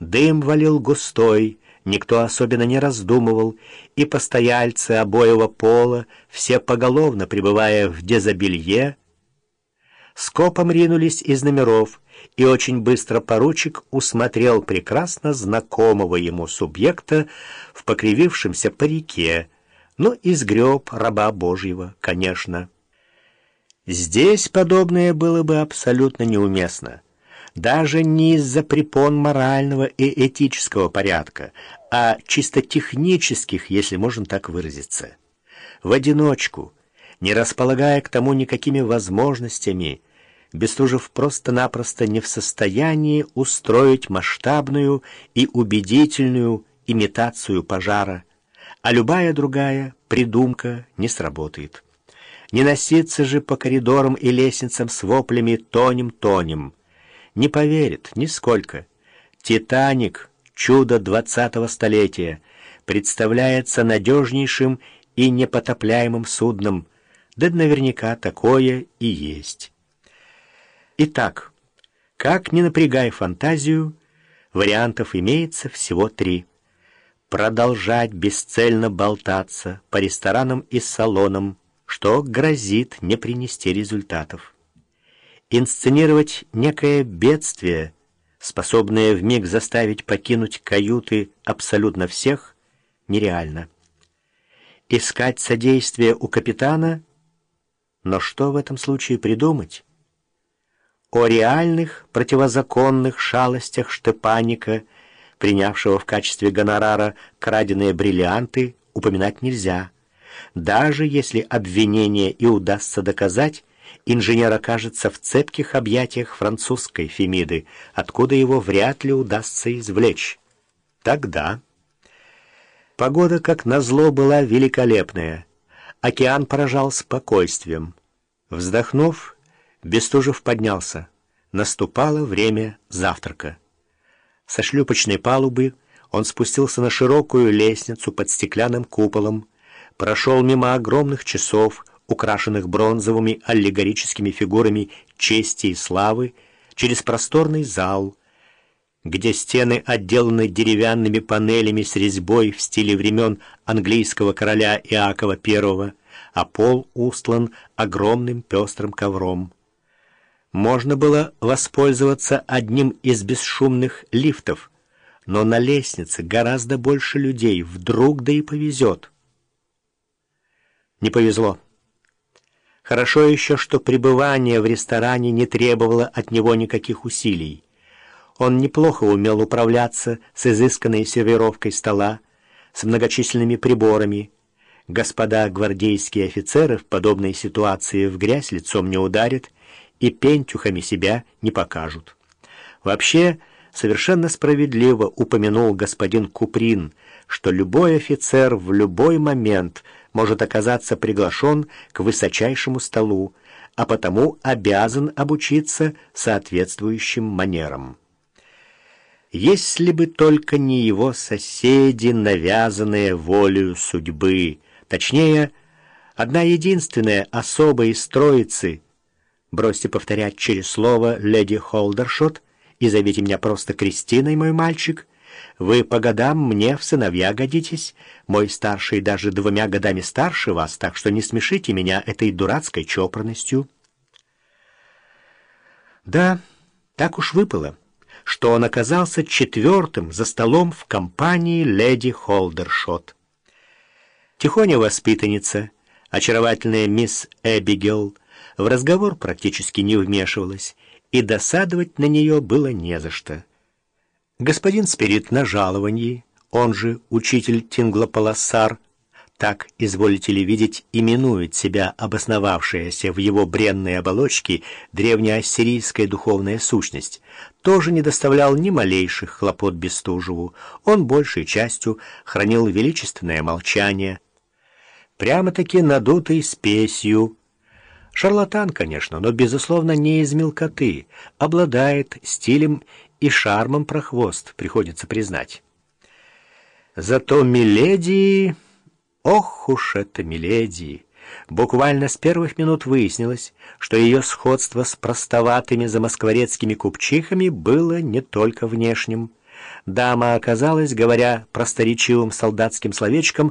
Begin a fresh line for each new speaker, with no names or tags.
Дым валил густой, никто особенно не раздумывал, и постояльцы обоего пола, все поголовно пребывая в дезобелье, скопом ринулись из номеров, и очень быстро поручик усмотрел прекрасно знакомого ему субъекта в покривившемся парике, но и сгреб раба Божьего, конечно. Здесь подобное было бы абсолютно неуместно. Даже не из-за препон морального и этического порядка, а чисто технических, если можно так выразиться. В одиночку, не располагая к тому никакими возможностями, Бестужев просто-напросто не в состоянии устроить масштабную и убедительную имитацию пожара, а любая другая придумка не сработает. Не носиться же по коридорам и лестницам с воплями «тонем-тонем». Не поверит нисколько. «Титаник», чудо двадцатого столетия, представляется надежнейшим и непотопляемым судном, да наверняка такое и есть. Итак, как не напрягай фантазию, вариантов имеется всего три. Продолжать бесцельно болтаться по ресторанам и салонам, что грозит не принести результатов. Инсценировать некое бедствие, способное вмиг заставить покинуть каюты абсолютно всех, нереально. Искать содействие у капитана, но что в этом случае придумать? о реальных противозаконных шалостях Штепаника, принявшего в качестве гонорара краденые бриллианты, упоминать нельзя. Даже если обвинение и удастся доказать, инженер окажется в цепких объятиях французской Фемиды, откуда его вряд ли удастся извлечь. Тогда... Погода, как назло, была великолепная. Океан поражал спокойствием. Вздохнув, Бестужев поднялся. Наступало время завтрака. Со шлюпочной палубы он спустился на широкую лестницу под стеклянным куполом, прошел мимо огромных часов, украшенных бронзовыми аллегорическими фигурами чести и славы, через просторный зал, где стены отделаны деревянными панелями с резьбой в стиле времен английского короля Иакова I, а пол устлан огромным пестрым ковром можно было воспользоваться одним из бесшумных лифтов, но на лестнице гораздо больше людей, вдруг да и повезет. Не повезло. Хорошо еще, что пребывание в ресторане не требовало от него никаких усилий. Он неплохо умел управляться с изысканной сервировкой стола, с многочисленными приборами. Господа гвардейские офицеры в подобной ситуации в грязь лицом не ударят, и пентюхами себя не покажут. Вообще, совершенно справедливо упомянул господин Куприн, что любой офицер в любой момент может оказаться приглашен к высочайшему столу, а потому обязан обучиться соответствующим манерам. Если бы только не его соседи, навязанные волею судьбы, точнее, одна единственная особа из троицы — Бросьте повторять через слово «Леди Холдершот» и зовите меня просто Кристиной, мой мальчик. Вы по годам мне в сыновья годитесь, мой старший даже двумя годами старше вас, так что не смешите меня этой дурацкой чопорностью. Да, так уж выпало, что он оказался четвертым за столом в компании леди Холдершот. Тихоня воспитанница, очаровательная мисс Эбигел, в разговор практически не вмешивалась, и досадовать на нее было не за что. Господин Спирит на жаловании, он же учитель Тинглополоссар, так, изволите ли видеть, именует себя обосновавшаяся в его бренной оболочке древнеассирийская духовная сущность, тоже не доставлял ни малейших хлопот Бестужеву. Он большей частью хранил величественное молчание, прямо-таки надутый спесью, Шарлатан, конечно, но, безусловно, не из мелкоты. Обладает стилем и шармом прохвост, приходится признать. Зато Миледи... Ох уж это Миледи! Буквально с первых минут выяснилось, что ее сходство с простоватыми замоскворецкими купчихами было не только внешним. Дама оказалась, говоря просторечивым солдатским словечком,